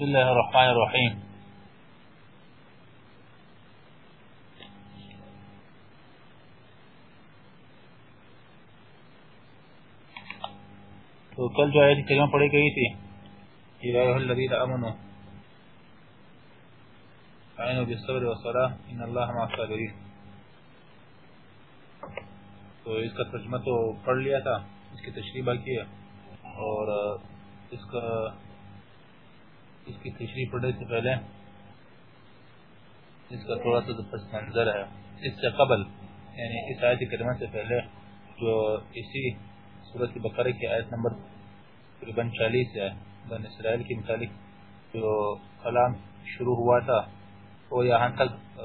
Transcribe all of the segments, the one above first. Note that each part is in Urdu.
بسم الله الرحمن الرحيم. تو کل جو آیت کریمہ پڑھی گئی تھی، یا ایھا الذین آمنوا تعینوا بالصبر والصلاة، ان اللہ مع الصابرین. تو اس کا ترجمہ تو پڑھ لیا تھا، اس کی تشریح باقی ہے، اور اس کا اس کی تشریح پڑھنے سے پہلے اس کا تھوڑا سا پس منظر ہے، اس سے قبل یعنی اس آیت کریمہ سے پہلے جو اسی صورت بقرہ کی آیت نمبر تقریباً چالیس ہے بن اسرائیل کی متعلق جو کلام شروع ہوا تھا، وہ یہاں تک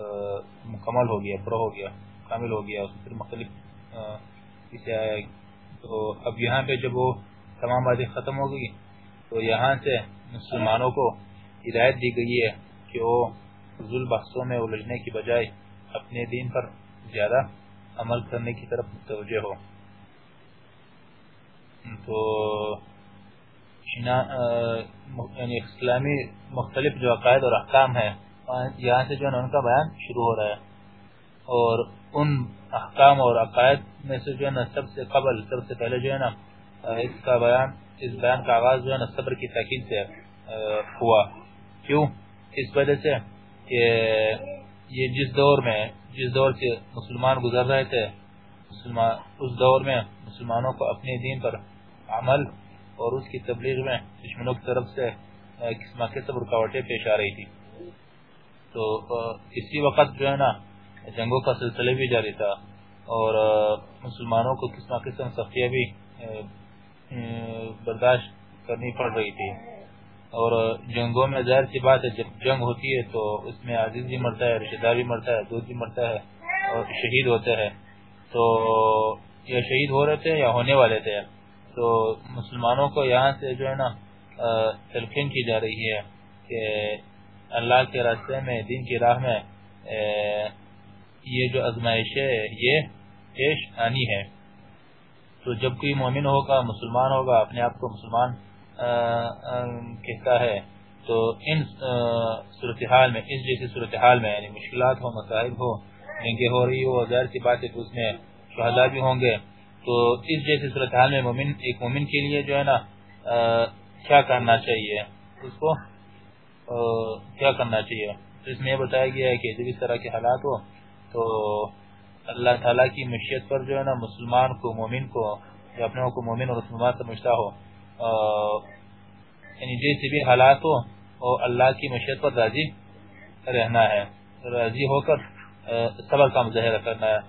مکمل ہو گیا پرو ہو گیا، کامل ہو گیا پھر مختلف اسے آیا۔ تو اب یہاں پہ جب وہ تمام باتیں ختم ہو گئی، تو یہاں سے مسلمانوں کو ہدایت دی گئی ہے کہ وہ فضول بحثوں میں الجھنے کی بجائے اپنے دین پر زیادہ عمل کرنے کی طرف متوجہ ہو۔ تو یعنی اسلامی مختلف جو عقائد اور احکام ہیں، یہاں سے جو ہے ان کا بیان شروع ہو رہا ہے۔ اور ان احکام اور عقائد میں سے جو ہے نا سب سے قبل، سب سے پہلے جو ہے نا اس کا بیان، اس بیان کا آغاز جو ہے نا، صبر کی تاکید سے ہوا۔ کیوں؟ اس وجہ سے کہ یہ جس دور میں، جس دور سے مسلمان گزر رہے تھے اس دور میں مسلمانوں کو اپنے دین پر عمل اور اس کی تبلیغ میں دشمنوں کی طرف سے قسم کے سب رکاوٹیں پیش آ رہی تھی۔ تو اسی وقت جو ہے نا، جنگوں کا سلسلے بھی جاری تھا اور مسلمانوں کو قسم قسم سختیاں بھی برداشت کرنی پڑ رہی تھی۔ اور جنگوں میں ظاہر سی بات ہے، جب جنگ ہوتی ہے تو اس میں عزیز بھی مرتا ہے، رشتہ دار بھی مرتا ہے دوست بھی مرتا ہے اور شہید ہوتے ہیں۔ تو یا شہید ہو رہے تھے یا ہونے والے تھے۔ تو مسلمانوں کو یہاں سے جو ہے نا تلقین کی جا رہی ہے کہ اللہ کے راستے میں، دین کی راہ میں یہ جو ازمائش ہے، یہ پیش آنی ہے۔ تو جب کوئی مومن ہوگا، مسلمان ہوگا، اپنے آپ کو مسلمان کہتا ہے، تو ان صورتحال میں، اس جیسی صورتحال میں یعنی مشکلات ہو مسائل ہو جنگیں ہو رہی ہو ظاہر سی بات ہے تو اس میں شہداء بھی ہوں گے، تو اس جیسی صورتحال میں مومن، ایک مومن کے لیے جو ہے نا کیا کرنا چاہیے؟ اس کو کیا کرنا چاہیے؟ تو اس میں یہ بتایا گیا ہے کہ جب اس طرح کے حالات ہو تو اللہ تعالیٰ کی مشیت پر جو ہے نا مسلمان کو، مومن کو، یا اپنے کو مومن اور مسلمان سمجھتا ہو یعنی جیسے بھی حالات ہو وہ اللہ کی مشیت پر راضی رہنا ہے۔ راضی ہو کر صبر کا مظاہرہ کرنا ہے۔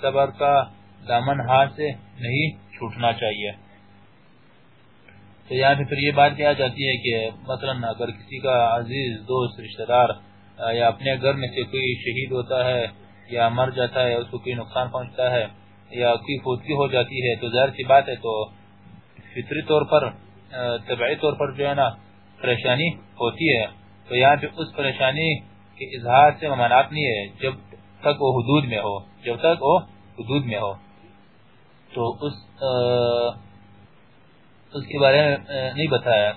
صبر کا دامن ہاتھ سے نہیں چھوٹنا چاہیے۔ تو یہاں پہ پھر یہ بات کیا جاتی ہے کہ مثلا اگر کسی کا عزیز، دوست، رشتہ دار یا اپنے گھر میں سے کوئی شہید ہوتا ہے یا مر جاتا ہے، اس کو کوئی نقصان پہنچتا ہے یا کوئی فوتگی ہو جاتی ہے، تو ظاہر سی بات ہے، تو فطری طور پر طبعی طور پر جو ہے نا، پریشانی ہوتی ہے۔ تو یہاں پہ اس پریشانی کے اظہار سے ممانعت نہیں ہے، جب تک وہ حدود میں ہو، جب تک وہ حدود میں ہو۔ تو اس اس کے بارے میں نہیں بتایا۔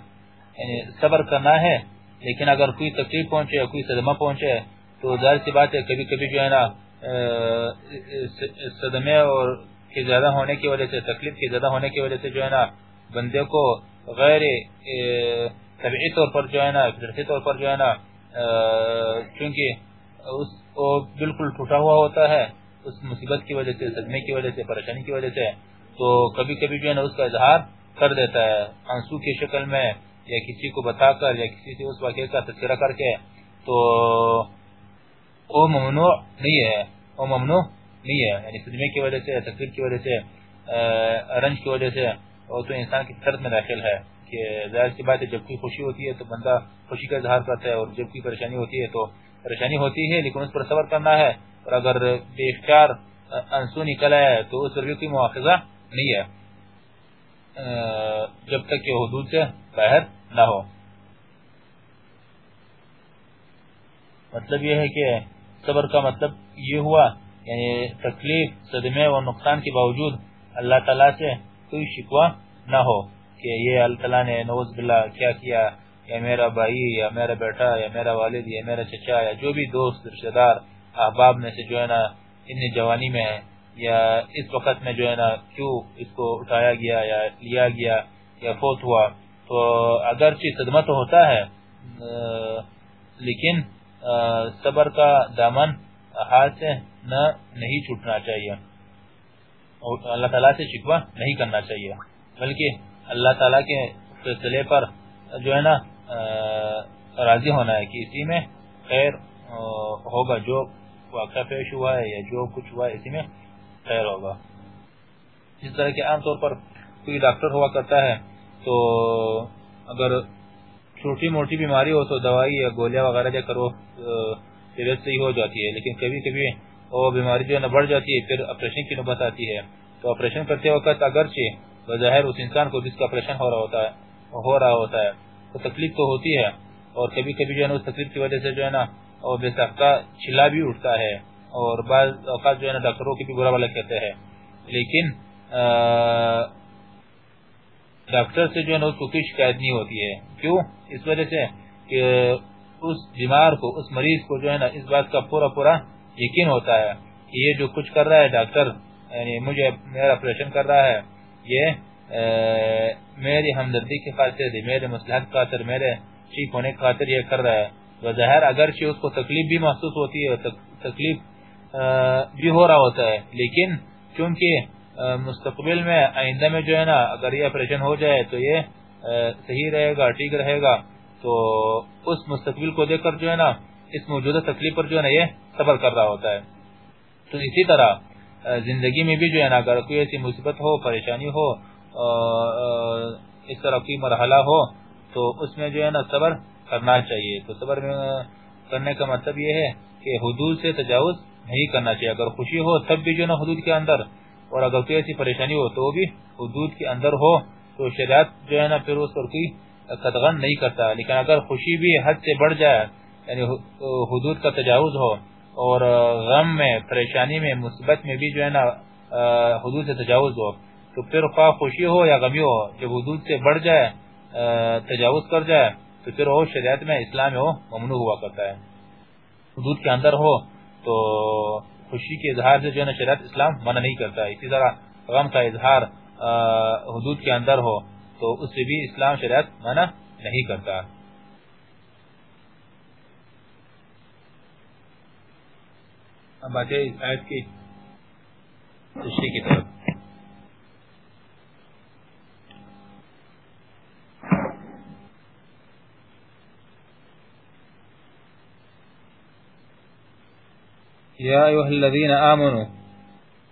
یعنی صبر کرنا ہے، لیکن اگر کوئی تکلیف پہنچے کوئی صدمہ پہنچے تو ظاہر سی بات ہے، کبھی کبھی جو ہے نا صدمے اور کے زیادہ ہونے کی وجہ سے، تکلیف کے زیادہ ہونے کی وجہ سے جو ہے نا، بندے کو غیر طبعی طور پر جو ہے نا، فطرتی طور پر جو ہے نا چونکہ اس کو بالکل ٹوٹا ہوا ہوتا ہے، اس مصیبت کی وجہ سے، صدمے کی وجہ سے، پریشانی کی وجہ سے، تو کبھی کبھی جو ہے نا، اس کا اظہار کر دیتا ہے۔ آنسو کی شکل میں یا کسی کو بتا کر یا کسی سے اس واقعے کا تذکرہ کر کے، تو وہ ممنوع نہیں ہے وہ ممنوع نہیں ہے یعنی صدمے کی وجہ سے تکلیف کی وجہ سے رنج کی وجہ سے وہ تو انسان کی طرف میں داخل ہے کہ ظاہر سی بات ہے، جب کوئی خوشی ہوتی ہے تو بندہ خوشی کا اظہار کرتا ہے اور جب کوئی پریشانی ہوتی ہے تو پریشانی ہوتی ہے، لیکن اس پر صبر کرنا ہے اور اگر بے اختیار انسو نکل ہے تو اس پر بھی کوئی مواخذہ نہیں ہے۔ جب تک کہ حدود سے باہر نہ ہو۔ مطلب یہ ہے کہ صبر کا مطلب یہ ہوا یعنی تکلیف، صدمے اور نقصان کے باوجود اللہ تعالیٰ سے کوئی شکوہ نہ ہو کہ یہ اللہ تعالیٰ نے نوز باللہ کیا کیا، یا میرا بھائی، یا میرا بیٹا، یا میرا والد، یا میرا چچا، یا جو بھی دوست، رشتہ دار، احباب میں سے جو ہے نا ان جوانی میں ہے، یا اس وقت میں جو ہے نا کیوں اس کو اٹھایا گیا، یا لیا گیا، یا فوت ہوا۔ تو اگرچہ صدمہ تو ہوتا ہے لیکن صبر کا دامن، ہاتھ سے نہ نہیں چھوٹنا چاہیے۔ اور اللہ تعالیٰ سے شکوہ نہیں کرنا چاہیے۔ بلکہ اللہ تعالیٰ کے فیصلے پر جو ہے نا راضی ہونا ہے کہ اسی میں خیر ہوگا۔ جو واقعہ پیش ہوا ہے یا جو کچھ ہوا ہے، اسی میں خیر ہوگا۔ جس طرح کہ عام طور پر کوئی ڈاکٹر ہوا کرتا ہے تو اگر چھوٹی موٹی بیماری ہو تو دوائی یا گولیاں وغیرہ دے کرو طبیعت صحیح ہو جاتی ہے، لیکن کبھی کبھی وہ بیماری جو ہے بڑھ جاتی ہے، پھر آپریشن کی نوبت آتی ہے۔ تو آپریشن کرتے وقت اگرچہ بظاہر اس انسان کو جس کا آپریشن ہو رہا ہوتا ہے، ہو رہا ہوتا ہے، تو تکلیف تو ہوتی ہے۔ اور کبھی کبھی جو ہے نا اس تکلیف کی وجہ سے جو ہے نا وہ بے سختہ چلا بھی اٹھتا ہے۔ اور بعض اوقات جو ہے نا ڈاکٹروں کی بھی برا والا کہتے ہیں۔ لیکن ڈاکٹر سے جو ہے نا اس کو کوئی شکایت نہیں ہوتی ہے۔ کیوں؟ اس وجہ سے کہ اس بیمار کو، اس مریض کو جو ہے نا اس بات کا پورا پورا یقین ہوتا ہے کہ یہ جو کچھ کر رہا ہے ڈاکٹر یعنی مجھے میرا آپریشن کر رہا ہے، یہ میری ہمدردی کی خاطر میرے مسلحت خاطر، میرے ٹھیک ہونے کی خاطر یہ کر رہا ہے۔ بظاہر اگرچہ اس کو تکلیف بھی محسوس ہوتی ہے تکلیف بھی ہو رہا ہوتا ہے، لیکن کیونکہ مستقبل میں آئندہ میں جو ہے نا، اگر یہ آپریشن ہو جائے تو یہ صحیح رہے گا، ٹھیک رہے گا۔ تو اس مستقبل کو دیکھ کر جو ہے نا، اس موجودہ تکلیف پر جو ہے نا یہ صبر کر رہا ہوتا ہے۔ تو اسی طرح زندگی میں بھی جو ہے نا، اگر کوئی ایسی مصیبت ہو، پریشانی ہو اس طرح کوئی مرحلہ ہو، تو اس میں جو ہے نا صبر کرنا چاہیے۔ تو صبر میں کرنے کا مطلب یہ ہے کہ حدود سے تجاوز نہیں کرنا چاہیے۔ اگر خوشی ہو، تب بھی جو نا، حدود کے اندر اور اگر کوئی ایسی پریشانی ہو تو بھی حدود کے اندر ہو، تو شریعت جو ہے نا پھر اس پر کوئی قدغن نہیں کرتا۔ لیکن اگر خوشی بھی حد سے بڑھ جائے یعنی حدود کا تجاوز ہو، اور غم میں، پریشانی میں مثبت میں بھی جو ہے نا حدود سے تجاوز ہو، تو پھر خواہ خوشی ہو یا غمی ہو، جب حدود سے بڑھ جائے تجاوز کر جائے، تو پھر وہ شریعت میں اسلام میں وہ ممنوع ہوا کرتا ہے۔ حدود کے اندر ہو، تو خوشی کے اظہار سے جو ہے نا شریعت اسلام منع نہیں کرتا ہے۔ اسی طرح غم کا اظہار حدود کے اندر ہو تو اس سے بھی اسلام شریعت منع نہیں کرتا۔ اب آتے اس آیت کی تشریح کی طرف۔ یا ایوہ الذین آمنوا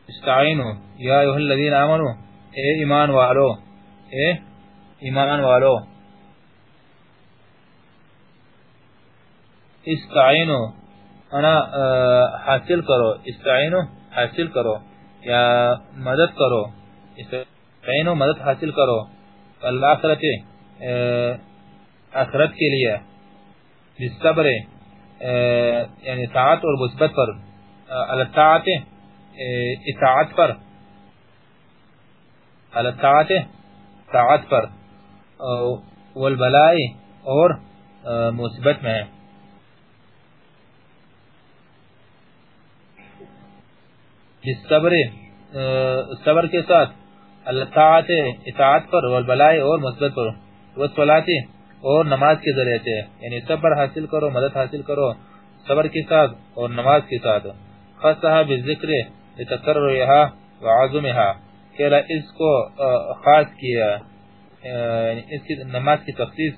استعینوا یا ایوہ الذین آمنوا، اے ایمان والو، اے ایمان والو. استعینوا انا حاصل کرو. استعینوا حاصل کرو. یا مدد کرو. استعینوا مدد حاصل کرو. اللہ آخرت آخرت کے لیے، بالصبر یعنی طاعت اور مثبت پر. الاطاعت اطاعت پر۔ الاطاعت طاعت پر۔ والبلائی اور مثبت میں۔ جس صبر صبر کے ساتھ الاطاعت، اطاعت پر، والبلائی اور مثبت پر۔ والصلاة اور نماز کے ذریعے سے یعنی صبر حاصل کرو، مدد حاصل کرو، صبر کے ساتھ اور نماز کے ساتھ۔ خاصہ بالذکر لتکررها وعظمها کہ اس کو خاص کیا یعنی اس کی نماز کی تخصیص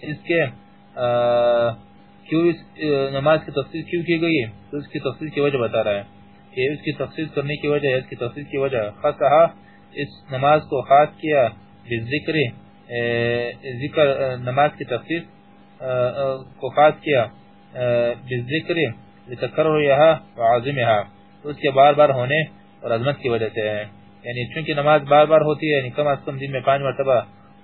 اس کے کیوں اس نماز کی تخصیص کیوں کی گئی؟ تو اس کی تخصیص کی وجہ بتا رہا ہے کہ اس کی تخصیص کرنے کی وجہ اس کی تخصیص کی وجہ خاصہ اس نماز کو خاص کیا بالذکر ذکر نماز کی تخصیص کو خاص کیا بالذکر لتکررها وعظمها اس کے بار بار ہونے اور عظمت کی وجہ سے ہے۔ یعنی چونکہ نماز بار بار ہوتی ہے یعنی کم از کم دن میں پانچ مرتبہ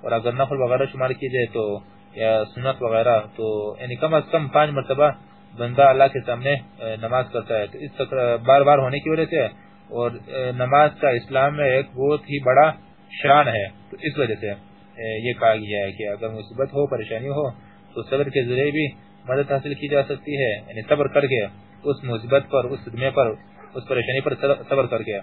اور اگر نفل وغیرہ شمار کی جائے تو یا سنت وغیرہ، تو یعنی کم از کم پانچ مرتبہ بندہ اللہ کے سامنے نماز کرتا ہے۔ تو اس بار بار ہونے کی وجہ سے اور نماز کا اسلام میں ایک بہت ہی بڑا شان ہے۔ تو اس وجہ سے یہ کہا گیا ہے کہ اگر مصیبت ہو، پریشانی ہو، تو صبر کے ذریعے بھی مدد حاصل کی جا سکتی ہے یعنی صبر کر کے، اس مصیبت پر، اس صدمے پر، اس پریشانی پر صبر کر کے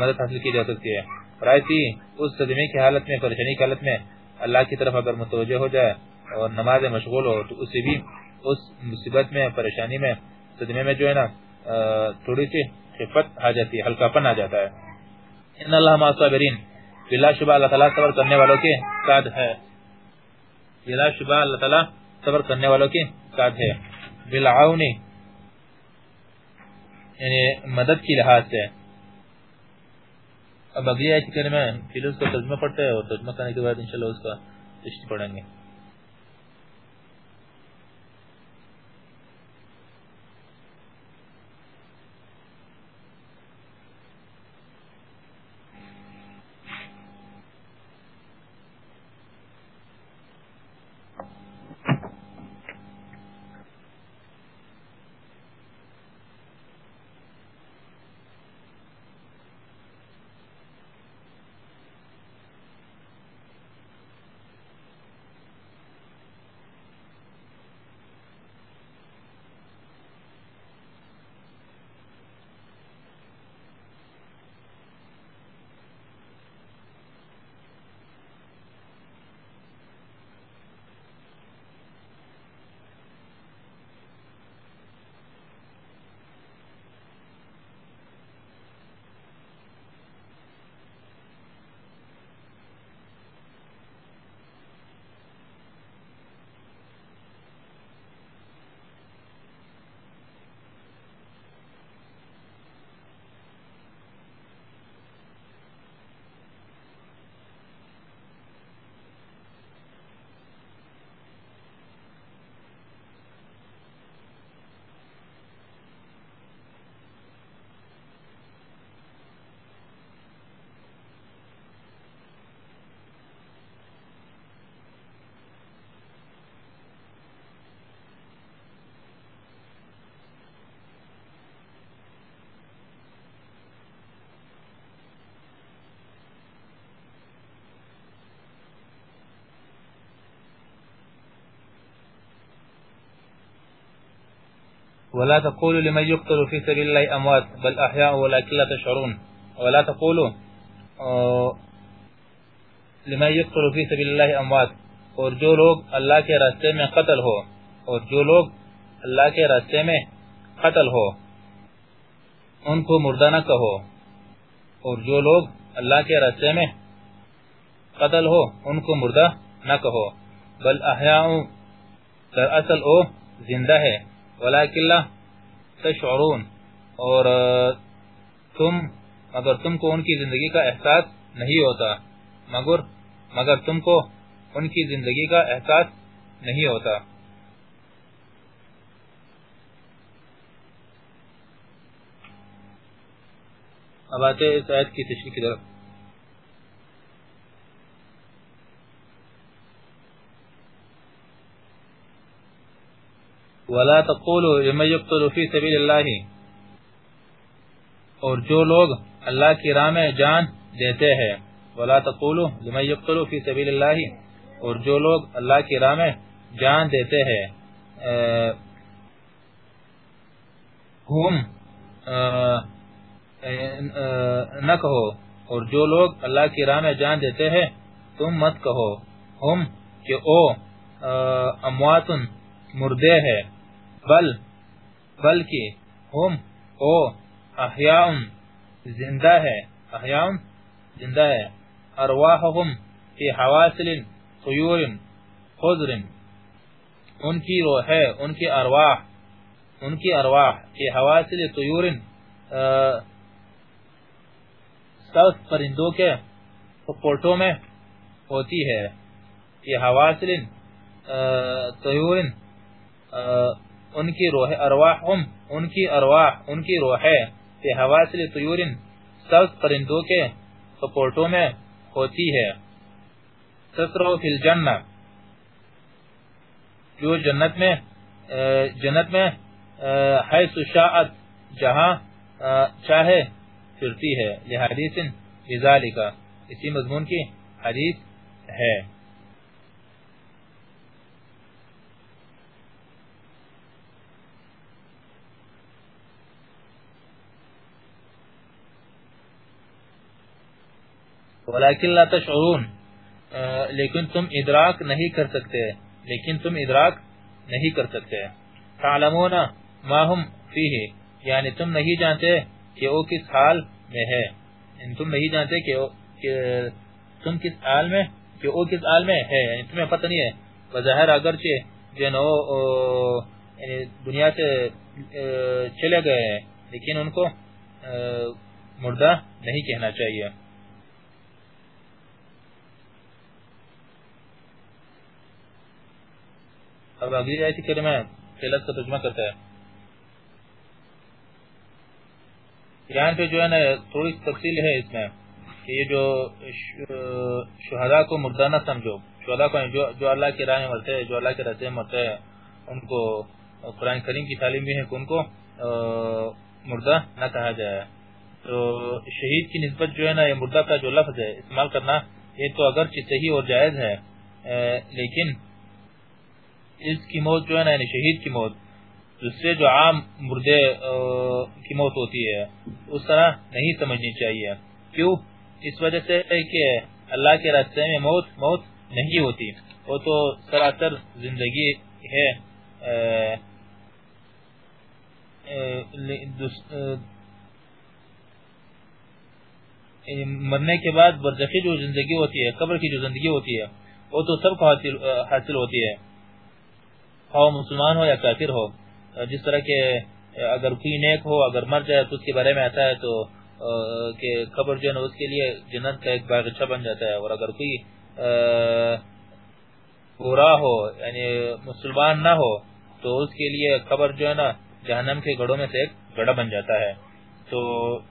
مدد حاصل کی جا سکتی ہے۔ اور ایسی اس صدمے کی حالت میں، پریشانی کی حالت میں اللہ کی طرف اگر متوجہ ہو جائے اور نماز مشغول ہو، تو اسے بھی اس مصیبت میں، پریشانی میں، صدمے میں جو ہے نا تھوڑی سی خفت آ جاتی ہے ہلکا پن آ جاتا ہے۔ ان اللہ مع الصابرین، بلا شبہ اللہ تعالی صبر کرنے والوں کے ساتھ ہے۔ بلا شبہ اللہ تعالی صبر کرنے والوں کے ساتھ ہے۔ بالعون یعنی مدد کی لحاظ سے۔ اب اگلی آیت کریمہ پھر اس کا ترجمہ پڑھتے ہیں اور ترجمہ کرنے کے بعد انشاءاللہ اس کا تشریح پڑھیں گے۔ ولا تقولوا لمن يقتل في سبيل الله اموات بل احياء ولكن لا تشعرون. ولا تقولوا لمن يقتل في سبيل الله اموات اور جو لوگ اللہ کے راستے میں قتل ہو، اور جو لوگ اللہ کے راستے میں قتل ہو، ان کو مردہ نہ کہو. اور جو لوگ اللہ کے راستے میں قتل ہو، ان کو مردہ نہ کہو. بل احیاء در اصل او زندہ ہے. ولیکن تشعرون۔ اور تم، مگر تم کو ان کی زندگی کا احساس نہیں ہوتا۔ مگر مگر تم کو ان کی زندگی کا احساس نہیں ہوتا۔ اب آتے اس آیت کی تشریح کی طرف۔ ولا تقولوا لمن يقتل في سبيل الله. اور جو لوگ اللہ کی راہ میں جان دیتے ہیں، ولا تقولوا لمن يقتل في سبيل الله. اور جو لوگ اللہ کی راہ میں جان دیتے ہیں ہم نہ کہو. اور جو لوگ اللہ کی راہ میں جان دیتے ہیں، تم مت کہو. ہم کہ او اموات مردے ہیں۔ بل، بلکہ ہم، او احیاء زندہ ہے احیاء زندہ ہے ارواحهم فی حواسل طیور، خضر، ان کی روح ہے، ان کی ارواح، ان کی ارواح، فی حواسل طیور سخت پرندوں کے پورٹوں میں ہوتی ہے، فی حواسل طیور ان کی روح ارواحهم ان کی ارواح، ان کی روحیں فی حواسل طیور سبز پرندوں کے سپورٹوں میں ہوتی ہے۔ تسرو فی الجنہ، جو جنت میں جنت میں حیث شاعت، جہاں چاہے پھرتی ہے۔ یہ لحدیث بذالکہ اسی مضمون کی حدیث ہے۔ ولیکن لا تشعرون لیکن تم ادراک نہیں کر سکتے، لیکن تم ادراک نہیں کر سکتے۔ تعلمون ما ہم فیہ یعنی تم نہیں جانتے کہ وہ کس حال میں ہے۔ یعنی تم نہیں جانتے کہ تم کس حال میں، کہ وہ کس حال میں ہے۔ یعنی تمہیں پتہ نہیں ہے۔ بظاہر اگرچہ جو نو یعنی دنیا سے چلے گئے ہیں، لیکن ان کو مردہ نہیں کہنا چاہیے۔ اب اگلی آیت کریمہ خلط کا ترجمہ کرتا ہے۔ یہاں پہ جو ہے نا تھوڑی تفصیل ہے اس میں کہ یہ جو شہداء کو مردہ نہ سمجھو شہداء کو جو, جو اللہ کی راہ میں مرتے ہیں جو اللہ کے راستے میں مرتے ہیں ان کو قرآن کریم کی تعلیم بھی ہے کہ ان کو مردہ نہ کہا جائے۔ تو شہید کی نسبت جو ہے نا یہ مردہ کا جو لفظ ہے استعمال کرنا یہ تو اگرچہ صحیح اور جائز ہے لیکن اس کی موت جو ہے نا یعنی شہید کی موت جس سے جو عام مردے کی موت ہوتی ہے، اس طرح نہیں سمجھنی چاہیے۔ کیوں؟ اس وجہ سے کہ اللہ کے راستے میں موت موت نہیں ہوتی۔ وہ تو سراسر زندگی ہے۔ مرنے کے بعد برزخی جو زندگی ہوتی ہے، قبر کی جو زندگی ہوتی ہے، وہ تو سب کو حاصل ہوتی ہے۔ خواہ مسلمان ہو یا کافر ہو، جس طرح کے اگر کوئی نیک ہو، اگر مر جائے تو اس کے بارے میں آتا ہے تو کہ قبر جو ہے اس کے لیے جنت کا ایک باغچہ بن جاتا ہے۔ اور اگر کوئی برا ہو یعنی مسلمان نہ ہو، تو اس کے لیے قبر جو ہے نا، جہنم کے گڑوں میں سے ایک گڑا بن جاتا ہے۔ تو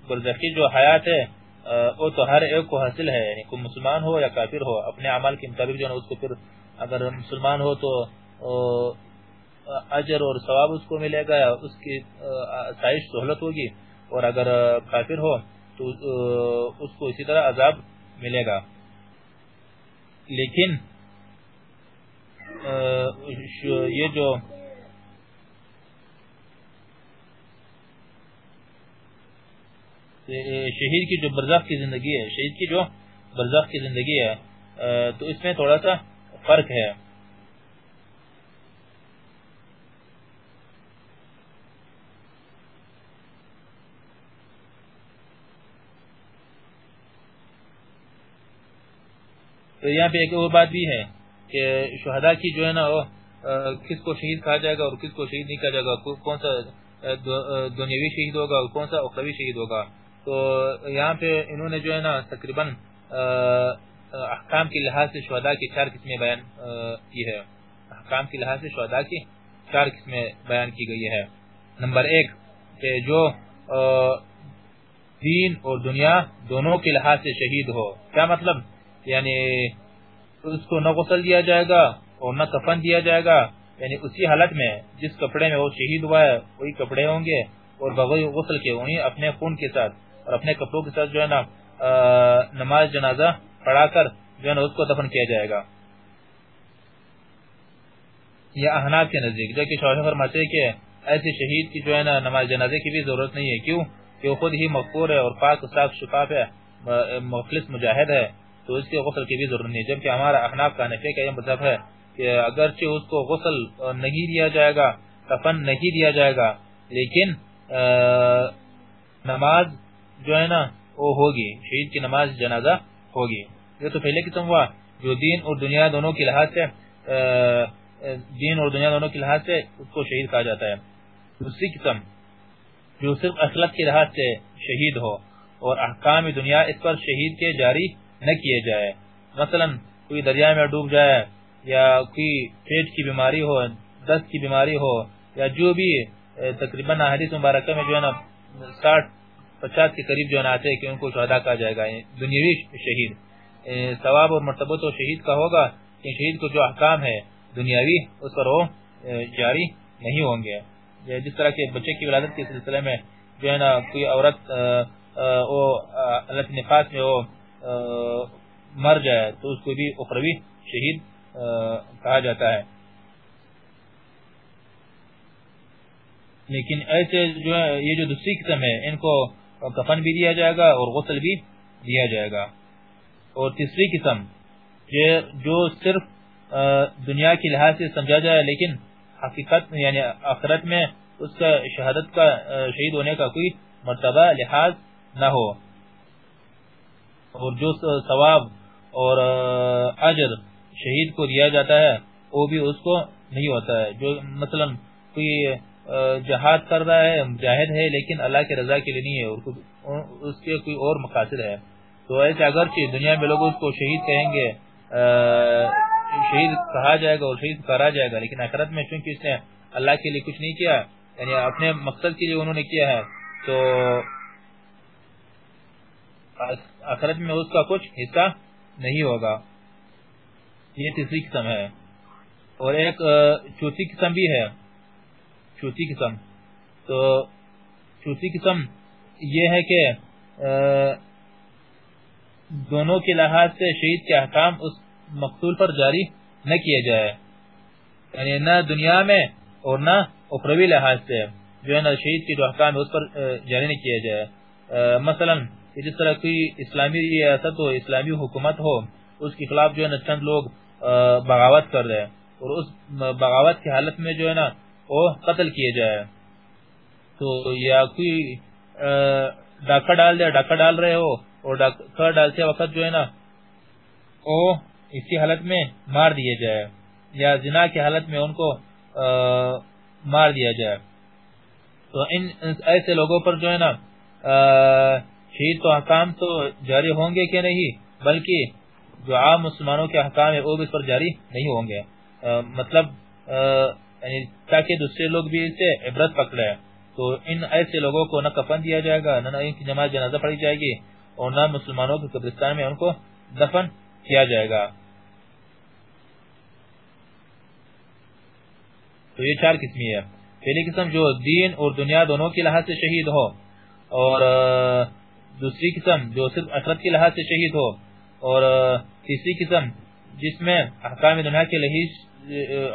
برزخی جو حیات ہے وہ تو ہر ایک کو حاصل ہے۔ یعنی کوئی مسلمان ہو یا کافر ہو، اپنے عمل کے مطابق جو ہے اس کو پھر اگر مسلمان ہو تو اجر اور ثواب اس کو ملے گا اس کی سائش سہولت ہوگی اور اگر کافر ہو تو اس کو اسی طرح عذاب ملے گا۔ لیکن یہ جو شہید کی جو برزخ کی زندگی ہے، شہید کی جو برزخ کی زندگی ہے تو اس میں تھوڑا سا فرق ہے۔ تو یہاں پہ ایک اور بات بھی ہے کہ شہداء کی جو ہے نا کس کو شہید کہا جائے گا اور کس کو شہید نہیں کہا جائے گا؟ کون سا دنیاوی شہید ہوگا اور کون سا اخروی شہید ہوگا؟ تو یہاں پہ انہوں نے جو ہے نا تقریباً احکام کے لحاظ سے شہداء کی چار قسمیں بیان کی ہے۔ احکام کے لحاظ سے شہداء کی چار قسمیں بیان کی گئی ہے۔ نمبر ایک، کہ جو دین اور دنیا دونوں کے لحاظ سے شہید ہو۔ کیا مطلب؟ یعنی اس کو نہ غسل دیا جائے گا اور نہ کفن دیا جائے گا یعنی اسی حالت میں جس کپڑے میں وہ شہید ہوا ہے، وہی کپڑے ہوں گے اور بغیر غسل کے وہیں اپنے خون کے ساتھ اور اپنے کپڑوں کے ساتھ جو ہے نا نماز جنازہ پڑھا کر جو ہے نا اس کو دفن کیا جائے گا۔ یا احناف کے نزدیک، جو کہ شوہر فرماتے کہ ایسے شہید کی جو ہے نا نماز جنازے کی بھی ضرورت نہیں ہے۔ کیوں؟ کہ وہ خود ہی مغفور ہے اور پاک صاف شفاف ہے مخلص مجاہد ہے۔ تو اس کے غسل کی بھی ضرورت نہیں جبکہ ہمارا احناف کا نفے کا یہ مطلب ہے کہ اگرچہ اس کو غسل نہیں دیا جائے گا، کفن نہیں دیا جائے گا، لیکن نماز جو ہے نا، وہ ہوگی۔ شہید کی نماز جنازہ ہوگی۔ یہ تو پہلے قسم ہوا۔ جو دین اور دنیا دونوں کے لحاظ سے دین اور دنیا دونوں کے لحاظ سے اس کو شہید کہا جاتا ہے۔ دوسری قسم، جو صرف اخلاق کے لحاظ سے شہید ہو اور احکام دنیا اس پر شہید کے جاری نہ کیے جائے۔ مثلا کوئی دریا میں ڈوب جائے یا کوئی پیٹ کی بیماری ہو، دست کی بیماری ہو، یا جو بھی تقریباً حدیث مبارکہ میں جو ہے نا، ساٹھ، پچاس کے قریب جو ہے نا آتے ہیں کہ ان کو شہدہ کہا جائے گا۔ یعنی دنیاوی شہید ثواب اور مرتبہ تو شہید کا ہوگا کہ شہید کو جو احکام ہے دنیاوی، اس پر وہ جاری نہیں ہوں گے۔ جس طرح کے بچے کی ولادت کے سلسلے میں جو ہے نا کوئی عورت اللہ نفاس میں وہ مر جائے تو اس کو بھی اخروی شہید کہا جاتا ہے۔ لیکن ایسے جو یہ جو دوسری قسم ہے، ان کو کفن بھی دیا جائے گا اور غسل بھی دیا جائے گا۔ اور تیسری قسم جو صرف دنیا کی لحاظ سے سمجھا جائے، لیکن حقیقت یعنی آخرت میں اس کا شہادت کا شہید ہونے کا کوئی مرتبہ، لحاظ نہ ہو۔ اور جو ثواب اور اجر شہید کو دیا جاتا ہے، وہ بھی اس کو نہیں ہوتا ہے۔ جو مثلا کوئی جہاد کر رہا ہے، مجاہد ہے، لیکن اللہ کے رضا کے لیے نہیں ہے اس کے کوئی اور مقاصد ہے۔ تو ایسے اگرچہ دنیا میں لوگ اس کو شہید کہیں گے شہید کہا جائے گا اور شہید کرا جائے گا، لیکن آخرت میں چونکہ اس نے اللہ کے لیے کچھ نہیں کیا یعنی اپنے مقصد کے لیے انہوں نے کیا ہے، تو آخرت میں اس کا کچھ حصہ نہیں ہوگا۔ یہ تیسری قسم ہے۔ اور ایک چوتھی قسم بھی ہے۔ چوتھی قسم۔ تو چوتھی قسم یہ ہے کہ دونوں کے لحاظ سے شہید کے احکام اس مقتول پر جاری نہ کیے جائے۔ یعنی نہ دنیا میں اور نہ اخروی لحاظ سے جو ہے نا شہید کے جو احکام ہے اس پر جاری نہ کیے جائے۔ مثلا جس طرح کوئی اسلامی ریاست ہو، اسلامی حکومت ہو، اس کے خلاف جو ہے نا چند لوگ بغاوت کر رہے اور اس بغاوت کی حالت میں جو ہے نا وہ قتل کیے جائے تو یا کوئی ڈاکہ ڈال دے ڈاکہ ڈال رہے ہو اور ڈاکہ ڈالتے وقت جو ہے نا وہ اسی حالت میں مار دیے جائے یا زنا کی حالت میں ان کو مار دیا جائے۔ تو ان ایسے لوگوں پر جو ہے نا شہید تو حکام تو جاری ہوں گے کہ نہیں؟ بلکہ جو عام مسلمانوں کے حکام ہے وہ بھی اس پر جاری نہیں ہوں گے۔ مطلب یعنی تاکہ دوسرے لوگ بھی اس سے عبرت پکڑے تو ان ایسے لوگوں کو نہ کفن دیا جائے گا، نہ ان کی نماز جنازہ پڑھی جائے گی، اور نہ مسلمانوں کے قبرستان میں ان کو دفن کیا جائے گا۔ تو یہ چار قسمی ہے پہلی قسم جو دین اور دنیا دونوں کی لحاظ سے شہید ہو، اور دوسری قسم جو صرف اثرت کی لحاظ سے شہید ہو اور تیسری قسم جس میں احکام دنیا کے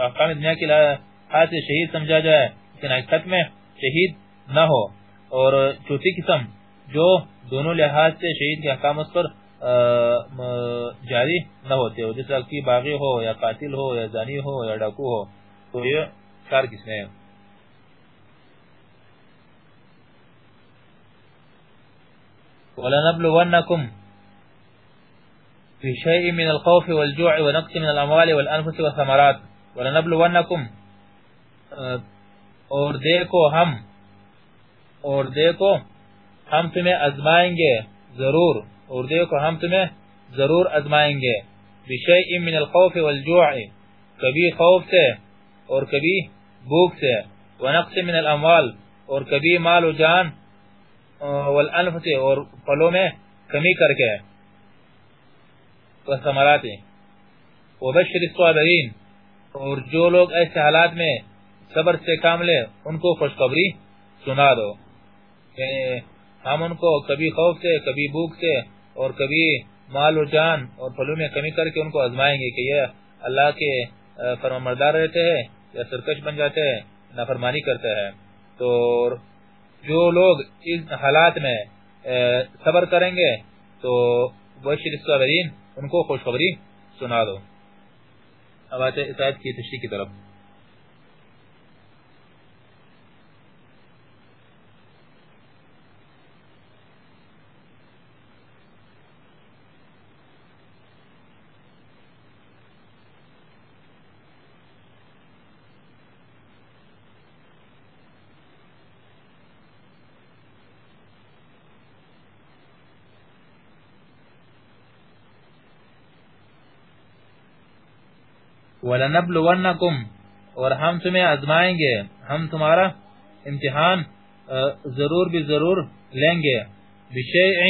احکام دنیا کے لحاظ سے شہید سمجھا جائے، لیکن حقیقت میں شہید نہ ہو۔ اور چوتھی قسم جو دونوں لحاظ سے شہید کے احکام اس پر جاری نہ ہوتے ہو جیسا کہ باغی ہو یا قاتل ہو یا زانی ہو یا ڈاکو ہو، تو یہ چار قسمیں ہیں۔ ولنبلونكم بشيء من الخوف والجوع ونقص من الأموال والأنفس والثمرات. ولنبلونكم. آه، اور دیکھو ہم اور دیکھو ہم تمہیں ازمائیں گے ضرور. اور دیکھو ہم تمہیں ضرور ازمائیں گے بشیء من الخوف والجوع. کبھی خوف سے اور کبھی بھوک سے ونقص من الأموال. اور کبھی مال و جان مال و جان والانفس اور پلوں میں کمی کر کے وثمرات وبشر الصابرین اور جو لوگ ایسے حالات میں صبر سے کام لے ان کو خوشخبری سنا دو۔ یعنی ہم ان کو کبھی خوف سے، کبھی بھوک سے اور کبھی مال و جان اور پھلوں میں کمی کر کے ان کو ازمائیں گے کہ یہ اللہ کے فرمانبردار رہتے ہیں یا سرکش بن جاتے ہیں، نافرمانی کرتے ہیں۔ تو جو لوگ اس حالات میں صبر کریں گے، تو بشر الصابرین ان کو خوشخبری سنا دو۔ اب آتے اس آیت کی تشریح کی طرف۔ وَلَنَبْلُوَنَّكُمْ اور ہم تمہیں ازمائیں گے۔ ہم تمہارا امتحان ضرور بھی ضرور لیں گے۔ بِشَيْعٍ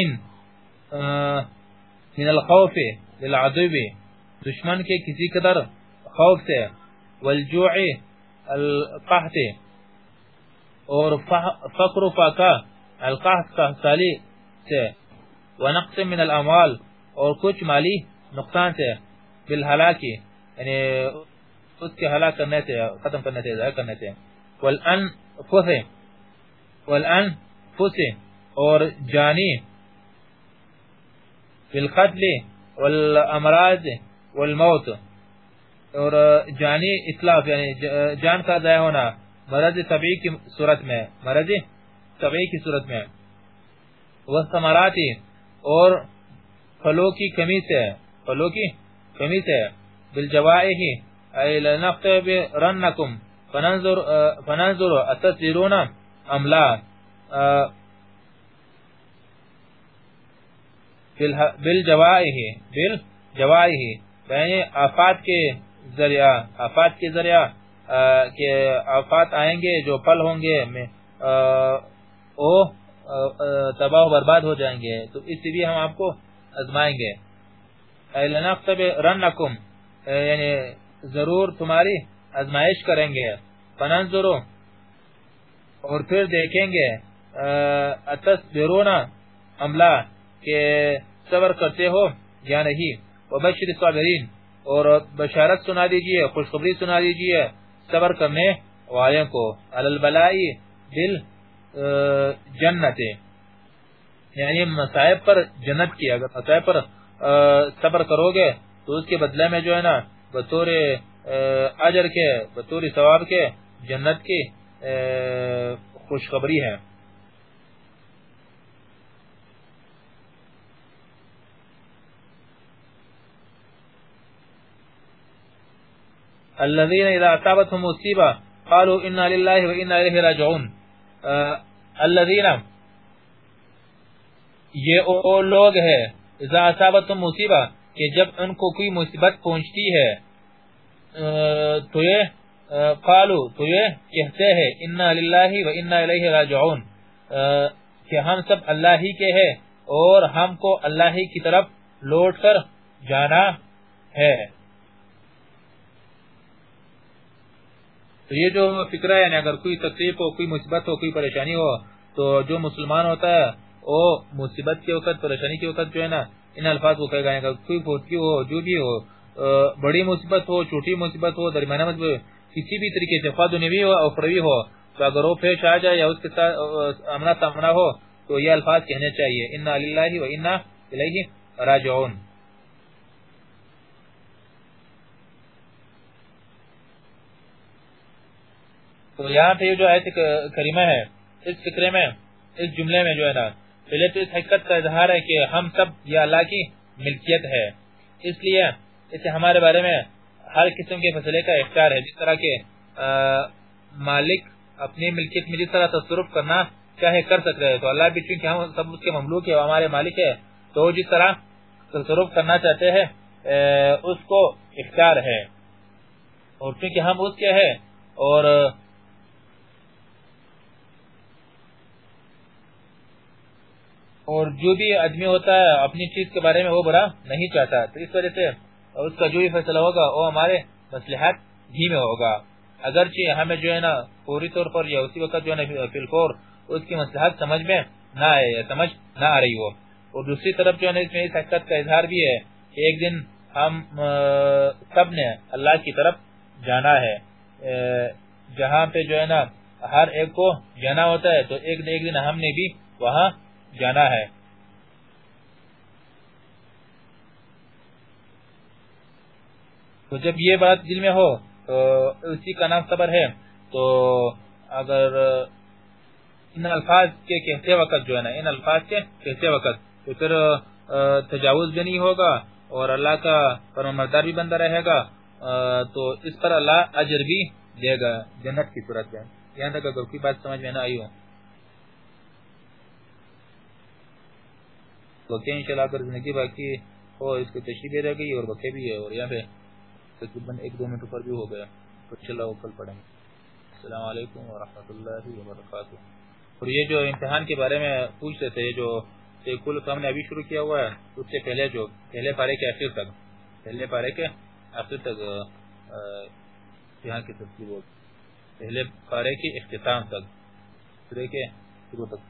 من الخوف، للعدو، دشمن کے کسی قدر خوف سے۔ والجوع، القحط، اور فقر فاقہ، القحط کا سالی سے۔ ونقص من الاموال، اور کچھ مالی نقصان سے۔ بالحلاکی یعنی اس کے ہلاک کرنے سے، ختم کرنے سے، ضائع کرنے سے۔ والانفس والانفس اور جانی۔ بالقتل، والامراض، والموت۔ اور جانی اطلاف یعنی جان کا ضائع ہونا۔ مرض طبیعی کی صورت میں، مرض طبیعی کی صورت میں۔ والثمراتی اور پھلوں کی کمی سے، پھلوں کی کمی سے۔ بالجوائح ای لنقتب رنکم فننظر فننظر اتسیرون ام لا. بالجوائح بالجوائح یعنی آفات کے ذریعہ، آفات کے ذریعہ کہ آفات آئیں گے، جو پل ہوں گے وہ تباہ و برباد ہو جائیں گے، تو اس لیے ہم آپ کو ازمائیں گے. لنقتب رنکم یعنی ضرور تمہاری ازمائش کریں گے۔ فننظرو اور پھر دیکھیں گے اتسبرونا عملہ کہ صبر کرتے ہو یا نہیں۔ وبشر صابرین اور بشارت سنا دیجیے، خوشخبری سنا دیجیے، صبر کرنے والوں کو۔ البلائی دل جنت یعنی مصائب پر جنت کی، اگر مصائب پر صبر کرو گے تو اس کے بدلے میں جو ہے نا، بطور اجر کے، بطور ثواب کے جنت کی خوشخبری ہے۔ الذين اذا اصابتهم مصيبه قالوا انا لله وانا اليه راجعون۔ الذين یہ وہ لوگ ہیں، اذا اصابتهم مصیبہ کہ جب ان کو کوئی مصیبت پہنچتی ہے تو یہ قالو، تو یہ کہتے ہیں، انا للہ و انا الیہ راجعون. کہ ہم سب اللہ ہی کے ہیں اور ہم کو اللہ ہی کی طرف لوٹ کر جانا ہے۔ تو یہ جو فکرہ ہے یعنی اگر کوئی تکلیف ہو، کوئی مصیبت ہو، کوئی پریشانی ہو، تو جو مسلمان ہوتا ہے، وہ مصیبت کے وقت، پریشانی کے وقت جو ہے نا ان الفاظ کو کہے گا یعنی کوئی فوتکی ہو، جو بھی ہو بڑی مصیبت ہو، چھوٹی مصیبت ہو، درمیانہ مصیبت کسی بھی طریقے سے فادنوی ہو اخروی ہو، تو اگر وہ پیش آ جائے یا اس کے ساتھ امنا تمنا ہو، تو یہ الفاظ کہنے چاہیے، انا للہ و انا الیہ راجعون تو یہاں پہ جو آیت کریمہ ہے، اس فکرے میں، اس جملے میں جو ہے نا پہلے تو اس حقیقت کا اظہار ہے کہ ہم سب یہ اللہ کی ملکیت ہے۔ اس لیے اسے ہمارے بارے میں ہر قسم کے فیصلے کا اختیار ہے۔ جس طرح کے مالک اپنی ملکیت میں جس طرح تصرف کرنا چاہے کر سکتے ہیں تو اللہ بھی چونکہ ہم سب اس کے مملوک ہے ہمارے مالک ہے تو جس طرح تصرف کرنا چاہتے ہیں اس کو اختیار ہے۔ اور چونکہ ہم اس کے ہیں اور اور جو بھی آدمی ہوتا ہے، اپنی چیز کے بارے میں وہ برا نہیں چاہتا۔ تو اس وجہ سے اس کا جو بھی فیصلہ ہوگا، وہ ہمارے مسلحات ہی میں ہوگا۔ اگرچہ ہمیں جو ہے نا، فوری طور پر یا اسی وقت جو ہے نا فلفور اس کی مسلحات سمجھ میں نہ آئے یا سمجھ نہ آ رہی ہو۔ اور دوسری طرف جو ہے نا، اس میں اس حقیقت کا اظہار بھی ہے کہ ایک دن ہم سب نے اللہ کی طرف جانا ہے۔ جہاں پہ جو ہے نا، ہر ایک کو جانا ہوتا ہے، تو ایک دن ہم نے بھی وہاں جانا ہے۔ تو جب یہ بات دل میں ہو، تو اسی کا نام صبر ہے۔ تو اگر ان الفاظ کے کہتے وقت جو ہے نا، ان الفاظ کے کہتے وقت، تو پھر تجاوز بھی نہیں ہوگا اور اللہ کا فرمان مردار بھی بندہ رہے گا۔ تو اس پر اللہ اجر بھی دے گا جنت کی صورت میں۔ یہاں تک اگر کوئی بات سمجھ میں نہ آئی ہو۔ بکے انشاءاللہ اگر زندگی باقی ہو، اس کی تشریح رہ گئی اور بکے بھی ہے اور یہاں پہ تقریباً ایک دو منٹ پر بھی ہو گیا، تو انشاءاللہ وہ کل پڑھیں گے۔ السلام علیکم ورحمۃ اللہ وبرکاتہ۔ اور یہ جو امتحان کے بارے میں پوچھ رہے تھے جو کل کام نے ابھی شروع کیا ہوا ہے، اس سے پہلے جو، پہلے پارے کے آخر تک، پہلے پارے کے آخر تک یہاں کی تفصیل پہلے پارے کے اختتام تک، پورے کے شروع تک۔